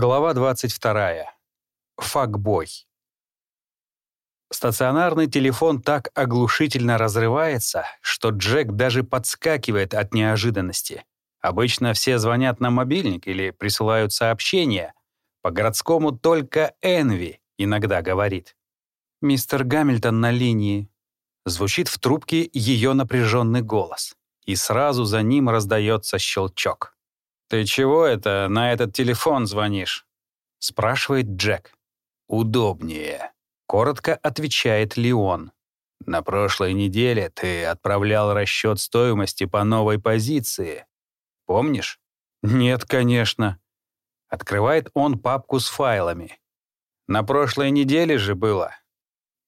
Глава 22. Факбой. Стационарный телефон так оглушительно разрывается, что Джек даже подскакивает от неожиданности. Обычно все звонят на мобильник или присылают сообщения. По городскому только Энви иногда говорит. «Мистер Гамильтон на линии». Звучит в трубке ее напряженный голос, и сразу за ним раздается щелчок. «Ты чего это на этот телефон звонишь?» — спрашивает Джек. «Удобнее», — коротко отвечает Леон. «На прошлой неделе ты отправлял расчет стоимости по новой позиции. Помнишь?» «Нет, конечно». Открывает он папку с файлами. «На прошлой неделе же было?»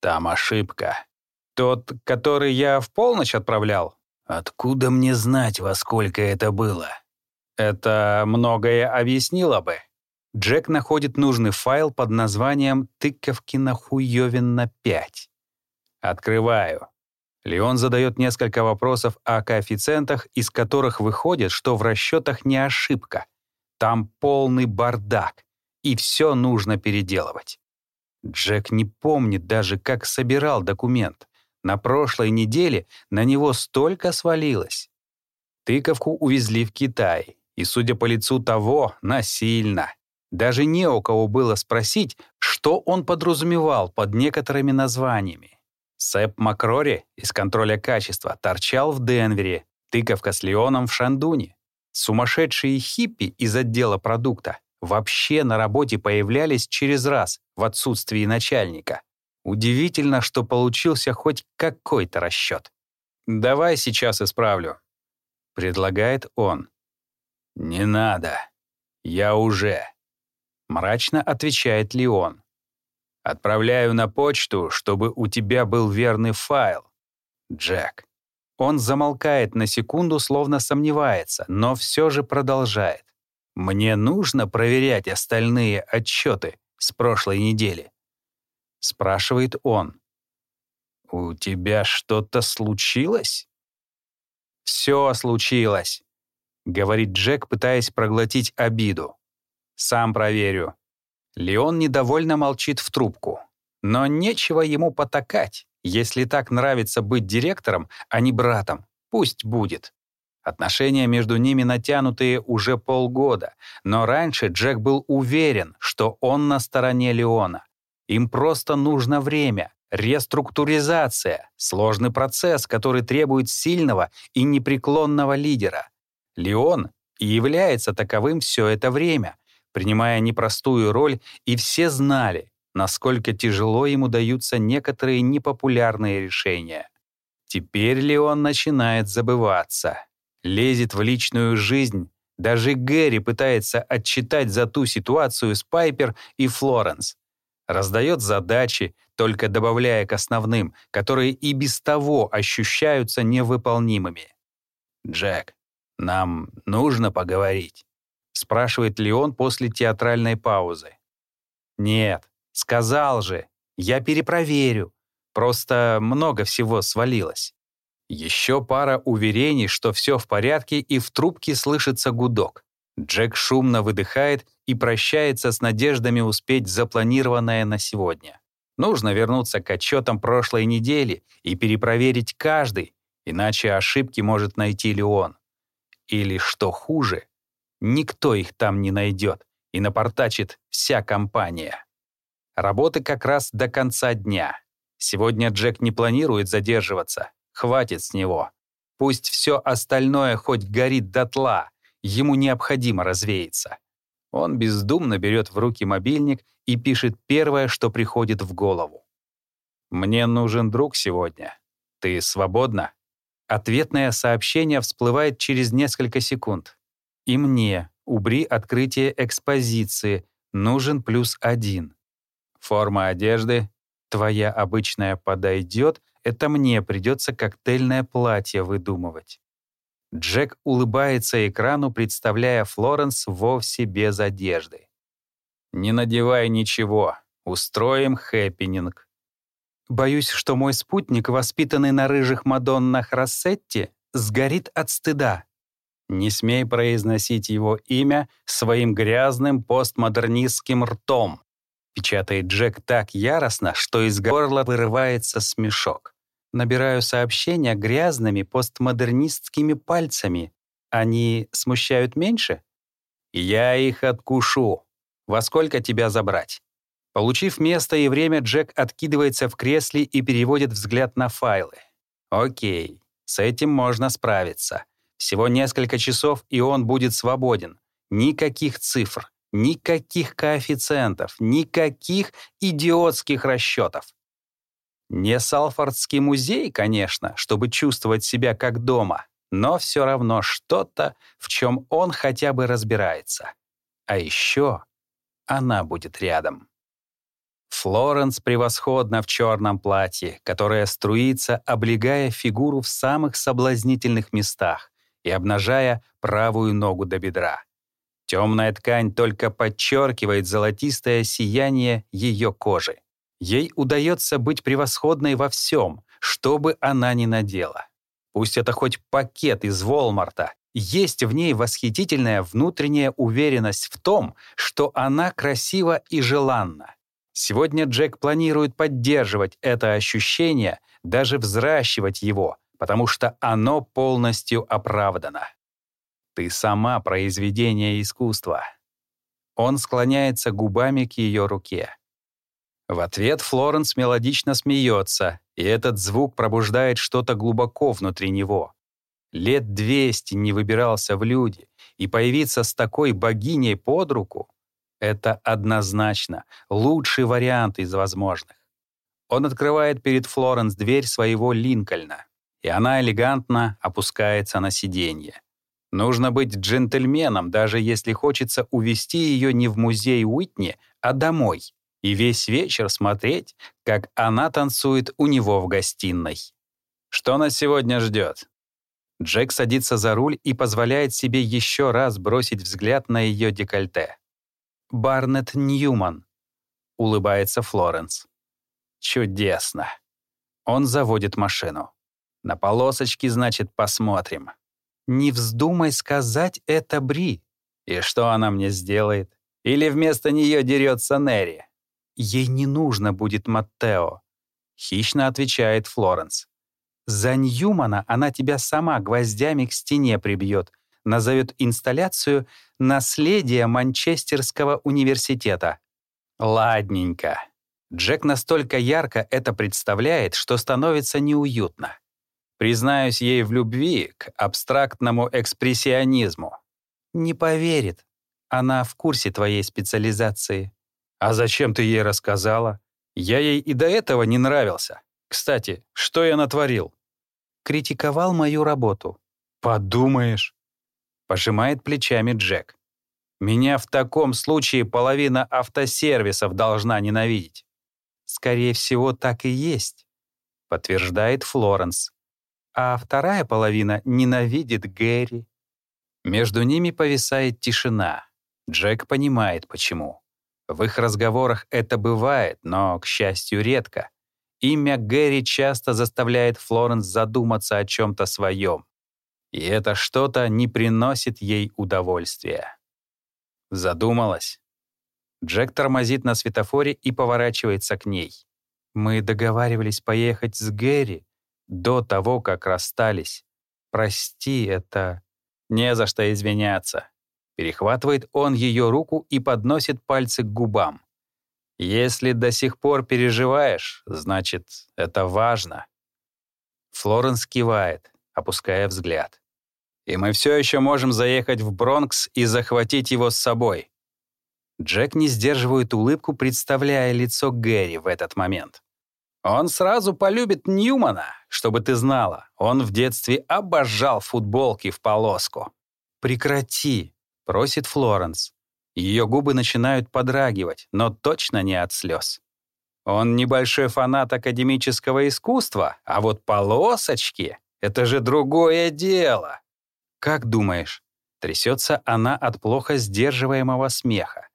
«Там ошибка». «Тот, который я в полночь отправлял?» «Откуда мне знать, во сколько это было?» Это многое объяснило бы. Джек находит нужный файл под названием «Тыковкина хуёвина 5». Открываю. Леон задает несколько вопросов о коэффициентах, из которых выходит, что в расчетах не ошибка. Там полный бардак, и все нужно переделывать. Джек не помнит даже, как собирал документ. На прошлой неделе на него столько свалилось. Тыковку увезли в Китай, и, судя по лицу того, насильно. Даже не у кого было спросить, что он подразумевал под некоторыми названиями. Сэп Макрори из контроля качества торчал в Денвере, тыковка с Леоном в Шандуне. Сумасшедшие хиппи из отдела продукта вообще на работе появлялись через раз в отсутствии начальника. Удивительно, что получился хоть какой-то расчет. «Давай сейчас исправлю», — предлагает он. «Не надо. Я уже», — мрачно отвечает Леон. «Отправляю на почту, чтобы у тебя был верный файл. Джек». Он замолкает на секунду, словно сомневается, но все же продолжает. «Мне нужно проверять остальные отчеты с прошлой недели?» Спрашивает он. «У тебя что-то случилось?» «Все случилось», — говорит Джек, пытаясь проглотить обиду. «Сам проверю». Леон недовольно молчит в трубку. Но нечего ему потакать. Если так нравится быть директором, а не братом, пусть будет. Отношения между ними натянутые уже полгода, но раньше Джек был уверен, что он на стороне Леона. Им просто нужно время, реструктуризация, сложный процесс, который требует сильного и непреклонного лидера. Леон и является таковым все это время, принимая непростую роль, и все знали, насколько тяжело ему даются некоторые непопулярные решения. Теперь Леон начинает забываться, лезет в личную жизнь, даже Гэри пытается отчитать за ту ситуацию с Пайпер и Флоренс. Раздает задачи, только добавляя к основным, которые и без того ощущаются невыполнимыми. Джек, «Нам нужно поговорить?» — спрашивает Леон после театральной паузы. «Нет, сказал же, я перепроверю. Просто много всего свалилось». Еще пара уверений, что все в порядке, и в трубке слышится гудок. Джек шумно выдыхает и прощается с надеждами успеть запланированное на сегодня. Нужно вернуться к отчетам прошлой недели и перепроверить каждый, иначе ошибки может найти Леон. Или, что хуже, никто их там не найдет и напортачит вся компания. Работы как раз до конца дня. Сегодня Джек не планирует задерживаться. Хватит с него. Пусть все остальное хоть горит дотла, ему необходимо развеяться. Он бездумно берет в руки мобильник и пишет первое, что приходит в голову. «Мне нужен друг сегодня. Ты свободна?» Ответное сообщение всплывает через несколько секунд. И мне, убри открытие экспозиции, нужен плюс один. Форма одежды, твоя обычная подойдет, это мне придется коктейльное платье выдумывать. Джек улыбается экрану, представляя Флоренс вовсе без одежды. «Не надевай ничего, устроим хэппининг». Боюсь, что мой спутник, воспитанный на рыжих Мадоннах Россетти, сгорит от стыда. Не смей произносить его имя своим грязным постмодернистским ртом. Печатает Джек так яростно, что из горла вырывается смешок. Набираю сообщения грязными постмодернистскими пальцами. Они смущают меньше? Я их откушу. Во сколько тебя забрать? Получив место и время, Джек откидывается в кресле и переводит взгляд на файлы. Окей, с этим можно справиться. Всего несколько часов, и он будет свободен. Никаких цифр, никаких коэффициентов, никаких идиотских расчетов. Не Салфордский музей, конечно, чтобы чувствовать себя как дома, но все равно что-то, в чем он хотя бы разбирается. А еще она будет рядом. Флоренс превосходна в черном платье, которое струится, облегая фигуру в самых соблазнительных местах и обнажая правую ногу до бедра. Темная ткань только подчеркивает золотистое сияние ее кожи. Ей удается быть превосходной во всем, что бы она ни надела. Пусть это хоть пакет из Волмарта, есть в ней восхитительная внутренняя уверенность в том, что она красива и желанна. Сегодня Джек планирует поддерживать это ощущение, даже взращивать его, потому что оно полностью оправдано. Ты сама произведение искусства. Он склоняется губами к ее руке. В ответ Флоренс мелодично смеется, и этот звук пробуждает что-то глубоко внутри него. Лет двести не выбирался в люди, и появиться с такой богиней под руку это однозначно лучший вариант из возможных. Он открывает перед Флоренс дверь своего Линкольна, и она элегантно опускается на сиденье. Нужно быть джентльменом, даже если хочется увести ее не в музей Уитни, а домой, и весь вечер смотреть, как она танцует у него в гостиной. Что нас сегодня ждет? Джек садится за руль и позволяет себе еще раз бросить взгляд на ее декольте. Барнет Ньюман», — улыбается Флоренс. «Чудесно». Он заводит машину. «На полосочке, значит, посмотрим». «Не вздумай сказать это Бри». «И что она мне сделает? Или вместо нее дерется Нерри?» «Ей не нужно будет Маттео», — хищно отвечает Флоренс. «За Ньюмана она тебя сама гвоздями к стене прибьет, назовет инсталляцию «Наследие Манчестерского университета». Ладненько. Джек настолько ярко это представляет, что становится неуютно. Признаюсь ей в любви к абстрактному экспрессионизму. Не поверит. Она в курсе твоей специализации. А зачем ты ей рассказала? Я ей и до этого не нравился. Кстати, что я натворил? Критиковал мою работу. Подумаешь. Пожимает плечами Джек. Меня в таком случае половина автосервисов должна ненавидеть. Скорее всего, так и есть, подтверждает Флоренс. А вторая половина ненавидит Гэри. Между ними повисает тишина. Джек понимает, почему. В их разговорах это бывает, но, к счастью, редко. Имя Гэри часто заставляет Флоренс задуматься о чем-то своем. И это что-то не приносит ей удовольствия. Задумалась. Джек тормозит на светофоре и поворачивается к ней. Мы договаривались поехать с Гэри до того, как расстались. Прости, это... Не за что извиняться. Перехватывает он ее руку и подносит пальцы к губам. Если до сих пор переживаешь, значит, это важно. Флоренс кивает, опуская взгляд и мы все еще можем заехать в Бронкс и захватить его с собой». Джек не сдерживает улыбку, представляя лицо Гэри в этот момент. «Он сразу полюбит Ньюмана, чтобы ты знала. Он в детстве обожал футболки в полоску». «Прекрати», — просит Флоренс. Ее губы начинают подрагивать, но точно не от слез. Он небольшой фанат академического искусства, а вот полосочки — это же другое дело. «Как думаешь?» Трясется она от плохо сдерживаемого смеха.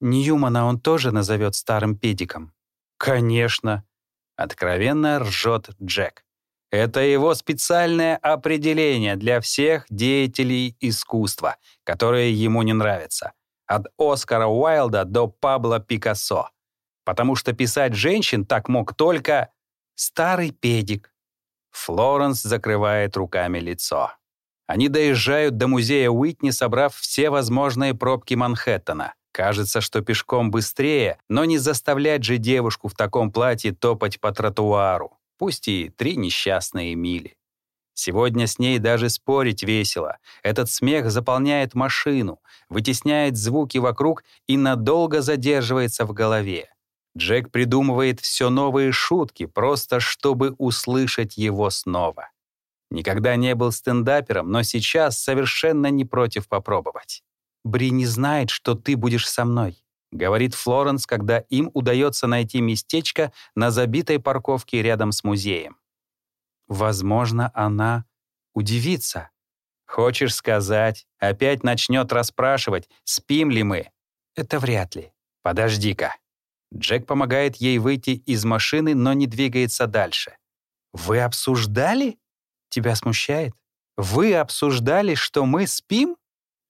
Ньюмана он тоже назовет старым педиком. «Конечно!» — откровенно ржет Джек. Это его специальное определение для всех деятелей искусства, которые ему не нравятся. От Оскара Уайлда до Пабло Пикассо. Потому что писать женщин так мог только старый педик. Флоренс закрывает руками лицо. Они доезжают до музея Уитни, собрав все возможные пробки Манхэттена. Кажется, что пешком быстрее, но не заставлять же девушку в таком платье топать по тротуару, пусть и три несчастные мили. Сегодня с ней даже спорить весело. Этот смех заполняет машину, вытесняет звуки вокруг и надолго задерживается в голове. Джек придумывает все новые шутки, просто чтобы услышать его снова. Никогда не был стендапером, но сейчас совершенно не против попробовать. «Бри не знает, что ты будешь со мной», — говорит Флоренс, когда им удается найти местечко на забитой парковке рядом с музеем. «Возможно, она удивится». «Хочешь сказать, опять начнет расспрашивать, спим ли мы?» «Это вряд ли. Подожди-ка». Джек помогает ей выйти из машины, но не двигается дальше. «Вы обсуждали? Тебя смущает? Вы обсуждали, что мы спим?»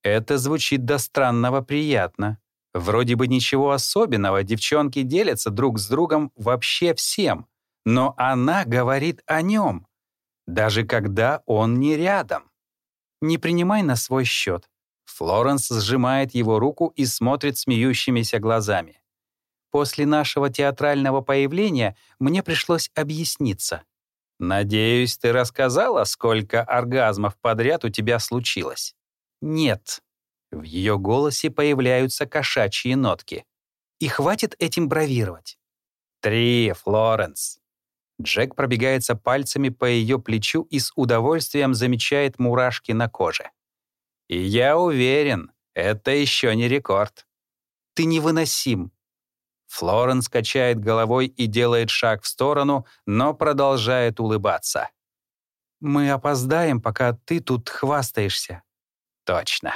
Это звучит до странного приятно. Вроде бы ничего особенного, девчонки делятся друг с другом вообще всем. Но она говорит о нем, даже когда он не рядом. Не принимай на свой счет. Флоренс сжимает его руку и смотрит смеющимися глазами. После нашего театрального появления мне пришлось объясниться. «Надеюсь, ты рассказала, сколько оргазмов подряд у тебя случилось?» «Нет». В ее голосе появляются кошачьи нотки. «И хватит этим бравировать». «Три, Флоренс». Джек пробегается пальцами по ее плечу и с удовольствием замечает мурашки на коже. «И я уверен, это еще не рекорд». «Ты невыносим». Флоренс качает головой и делает шаг в сторону, но продолжает улыбаться. «Мы опоздаем, пока ты тут хвастаешься». Точно.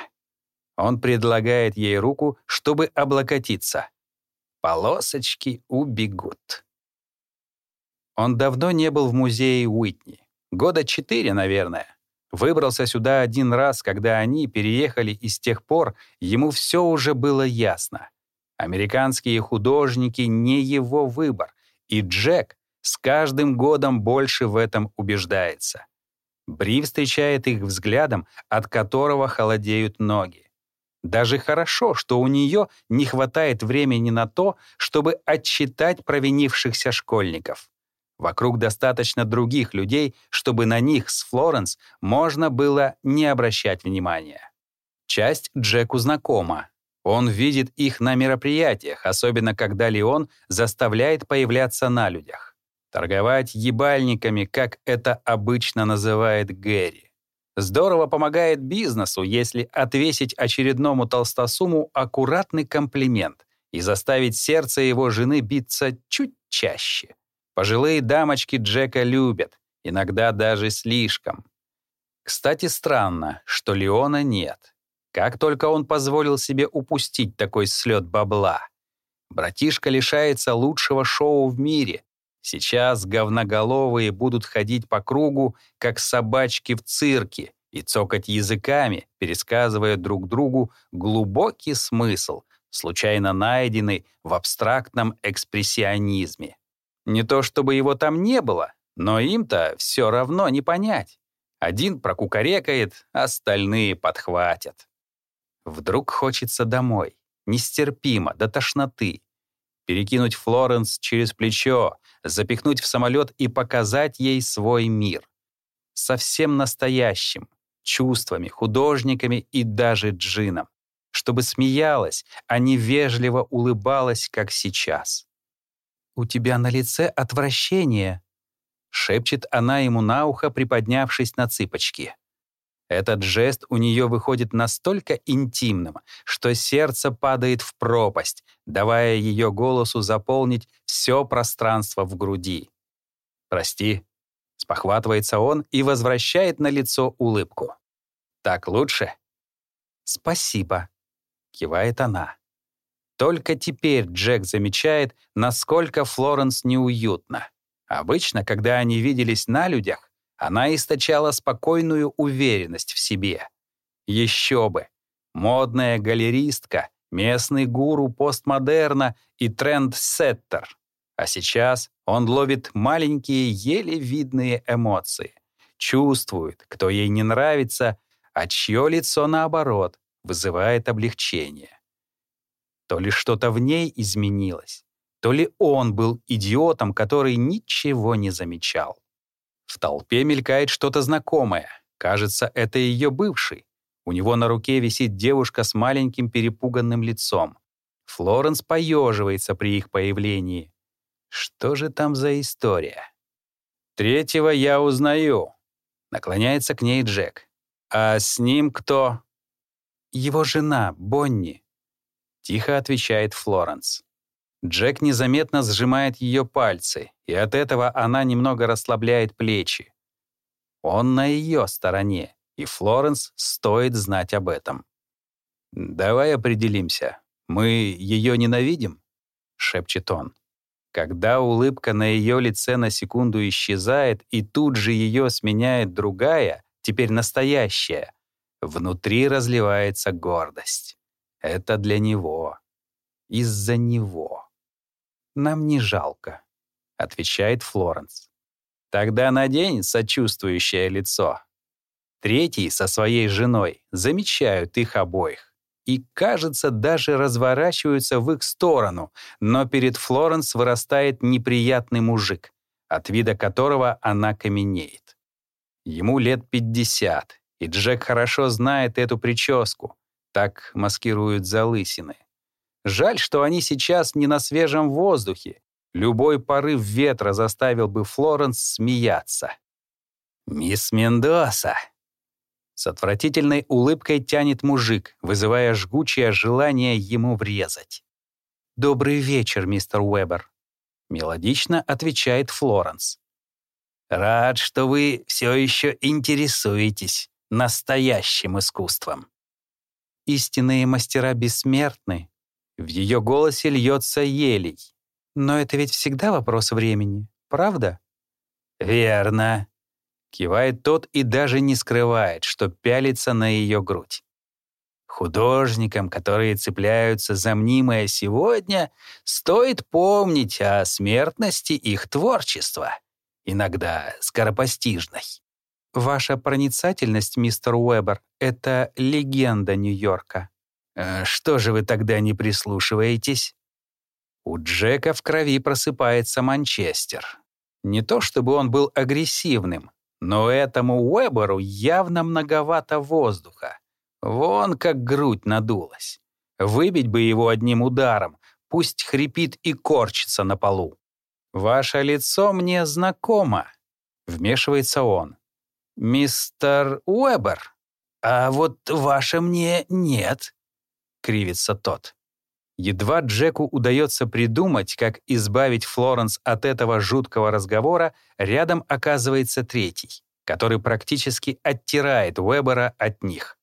Он предлагает ей руку, чтобы облокотиться. Полосочки убегут. Он давно не был в музее Уитни. Года четыре, наверное. Выбрался сюда один раз, когда они переехали, и с тех пор ему все уже было ясно. Американские художники — не его выбор, и Джек с каждым годом больше в этом убеждается. Бри встречает их взглядом, от которого холодеют ноги. Даже хорошо, что у нее не хватает времени на то, чтобы отчитать провинившихся школьников. Вокруг достаточно других людей, чтобы на них с Флоренс можно было не обращать внимания. Часть Джеку знакома. Он видит их на мероприятиях, особенно когда Леон заставляет появляться на людях. Торговать ебальниками, как это обычно называет Гэри. Здорово помогает бизнесу, если отвесить очередному толстосуму аккуратный комплимент и заставить сердце его жены биться чуть чаще. Пожилые дамочки Джека любят, иногда даже слишком. Кстати, странно, что Леона нет. Как только он позволил себе упустить такой слет бабла. Братишка лишается лучшего шоу в мире, Сейчас говноголовые будут ходить по кругу, как собачки в цирке, и цокать языками, пересказывая друг другу глубокий смысл, случайно найденный в абстрактном экспрессионизме. Не то чтобы его там не было, но им-то все равно не понять. Один прокукарекает, остальные подхватят. Вдруг хочется домой. Нестерпимо, до тошноты. Перекинуть Флоренс через плечо, запихнуть в самолет и показать ей свой мир. Совсем настоящим, чувствами, художниками и даже джином. Чтобы смеялась, а не вежливо улыбалась, как сейчас. «У тебя на лице отвращение», — шепчет она ему на ухо, приподнявшись на цыпочки. Этот жест у нее выходит настолько интимным, что сердце падает в пропасть, давая ее голосу заполнить все пространство в груди. «Прости», — спохватывается он и возвращает на лицо улыбку. «Так лучше?» «Спасибо», — кивает она. Только теперь Джек замечает, насколько Флоренс неуютно. Обычно, когда они виделись на людях, Она источала спокойную уверенность в себе. Еще бы! Модная галеристка, местный гуру постмодерна и тренд-сеттер. А сейчас он ловит маленькие, еле видные эмоции. Чувствует, кто ей не нравится, а чье лицо, наоборот, вызывает облегчение. То ли что-то в ней изменилось, то ли он был идиотом, который ничего не замечал. Толпе мелькает что-то знакомое. Кажется, это ее бывший. У него на руке висит девушка с маленьким перепуганным лицом. Флоренс поеживается при их появлении. Что же там за история? Третьего я узнаю. Наклоняется к ней Джек. А с ним кто? Его жена, Бонни. Тихо отвечает Флоренс. Джек незаметно сжимает ее пальцы, и от этого она немного расслабляет плечи. Он на ее стороне, и Флоренс стоит знать об этом. «Давай определимся. Мы ее ненавидим?» — шепчет он. Когда улыбка на ее лице на секунду исчезает, и тут же ее сменяет другая, теперь настоящая, внутри разливается гордость. Это для него. Из-за него. «Нам не жалко», — отвечает Флоренс. «Тогда надень сочувствующее лицо». Третий со своей женой замечают их обоих и, кажется, даже разворачиваются в их сторону, но перед Флоренс вырастает неприятный мужик, от вида которого она каменеет. Ему лет 50, и Джек хорошо знает эту прическу, так маскируют залысины. Жаль, что они сейчас не на свежем воздухе. Любой порыв ветра заставил бы Флоренс смеяться. «Мисс Мендоса!» С отвратительной улыбкой тянет мужик, вызывая жгучее желание ему врезать. «Добрый вечер, мистер Уэбер», — мелодично отвечает Флоренс. «Рад, что вы все еще интересуетесь настоящим искусством». Истинные мастера бессмертны, в ее голосе льется елей. Но это ведь всегда вопрос времени, правда? «Верно», — кивает тот и даже не скрывает, что пялится на ее грудь. Художникам, которые цепляются за мнимое сегодня, стоит помнить о смертности их творчества, иногда скоропостижной. Ваша проницательность, мистер Уэбер, — это легенда Нью-Йорка. «А что же вы тогда не прислушиваетесь?» У Джека в крови просыпается Манчестер. Не то чтобы он был агрессивным, но этому Уэберу явно многовато воздуха. Вон как грудь надулась. Выбить бы его одним ударом, пусть хрипит и корчится на полу. «Ваше лицо мне знакомо», — вмешивается он. «Мистер Уэбер, а вот ваше мне нет», — кривится тот. Едва Джеку удается придумать, как избавить Флоренс от этого жуткого разговора, рядом оказывается третий, который практически оттирает Уэбера от них.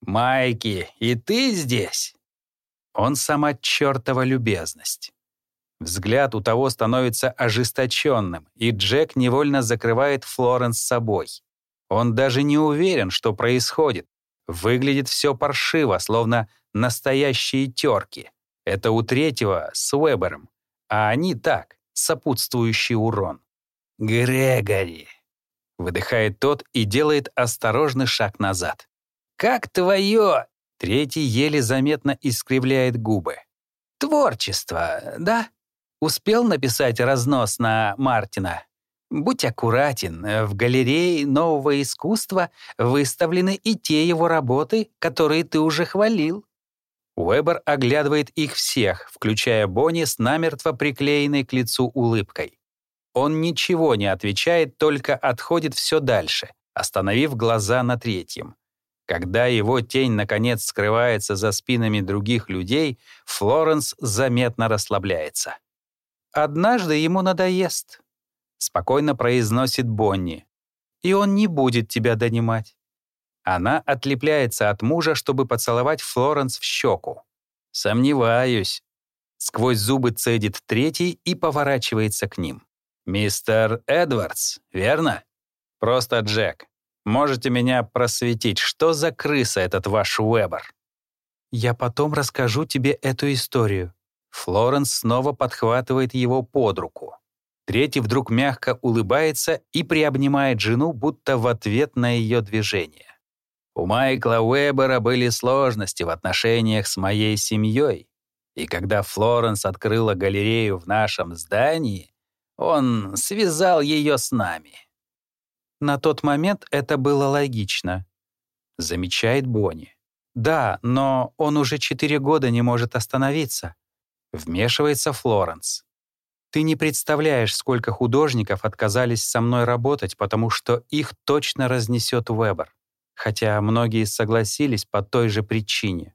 «Майки, и ты здесь?» Он сама чертова любезность. Взгляд у того становится ожесточенным, и Джек невольно закрывает Флоренс собой. Он даже не уверен, что происходит. Выглядит все паршиво, словно настоящие терки. Это у третьего с Уэбером, а они так, сопутствующий урон. «Грегори!» — выдыхает тот и делает осторожный шаг назад. «Как твое?» — третий еле заметно искривляет губы. «Творчество, да? Успел написать разнос на Мартина?» Будь аккуратен, в галерее нового искусства выставлены и те его работы, которые ты уже хвалил. Уэбер оглядывает их всех, включая Бонни с намертво приклеенной к лицу улыбкой. Он ничего не отвечает, только отходит все дальше, остановив глаза на третьем. Когда его тень, наконец, скрывается за спинами других людей, Флоренс заметно расслабляется. «Однажды ему надоест», — спокойно произносит Бонни. «И он не будет тебя донимать. Она отлепляется от мужа, чтобы поцеловать Флоренс в щеку. «Сомневаюсь». Сквозь зубы цедит третий и поворачивается к ним. «Мистер Эдвардс, верно?» Просто Джек. Можете меня просветить, что за крыса этот ваш Уэбер? Я потом расскажу тебе эту историю. Флоренс снова подхватывает его под руку. Третий вдруг мягко улыбается и приобнимает жену, будто в ответ на ее движение. У Майкла Уэбера были сложности в отношениях с моей семьей, и когда Флоренс открыла галерею в нашем здании, он связал ее с нами. На тот момент это было логично, замечает Бонни. Да, но он уже четыре года не может остановиться. Вмешивается Флоренс. Ты не представляешь, сколько художников отказались со мной работать, потому что их точно разнесет Вебер. Хотя многие согласились по той же причине.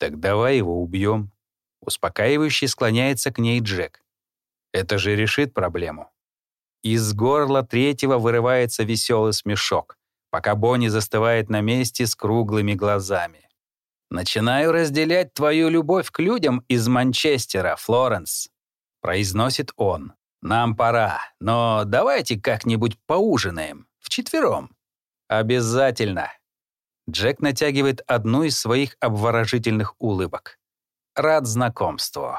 Так давай его убьем. Успокаивающий склоняется к ней Джек. Это же решит проблему. Из горла третьего вырывается веселый смешок, пока Бонни застывает на месте с круглыми глазами. «Начинаю разделять твою любовь к людям из Манчестера, Флоренс», — произносит он. «Нам пора, но давайте как-нибудь поужинаем, вчетвером». «Обязательно». Джек натягивает одну из своих обворожительных улыбок. «Рад знакомству».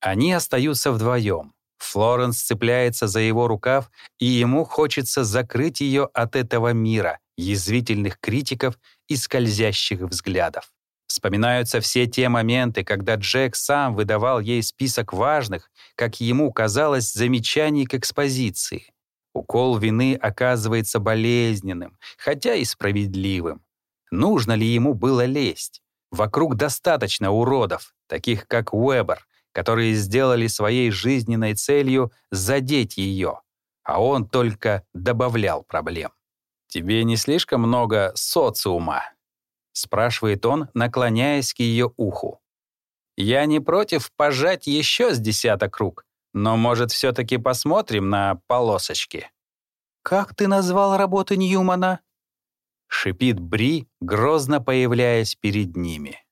Они остаются вдвоем. Флоренс цепляется за его рукав, и ему хочется закрыть ее от этого мира, язвительных критиков и скользящих взглядов. Вспоминаются все те моменты, когда Джек сам выдавал ей список важных, как ему казалось, замечаний к экспозиции. Укол вины оказывается болезненным, хотя и справедливым. Нужно ли ему было лезть? Вокруг достаточно уродов, таких как Уэбер, которые сделали своей жизненной целью задеть ее, а он только добавлял проблем. «Тебе не слишком много социума?» — спрашивает он, наклоняясь к ее уху. «Я не против пожать еще с десяток рук, но, может, все-таки посмотрим на полосочки?» «Как ты назвал работу Ньюмана?» — шипит Бри, грозно появляясь перед ними.